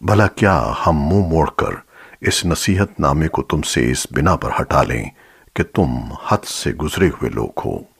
بھلا کیا ہم منہ موڑ کر اس نصیحت نامے کو تم سے اس بنا پر ہٹا لیں کہ تم حد سے گزرے ہوئے لوگ ہو۔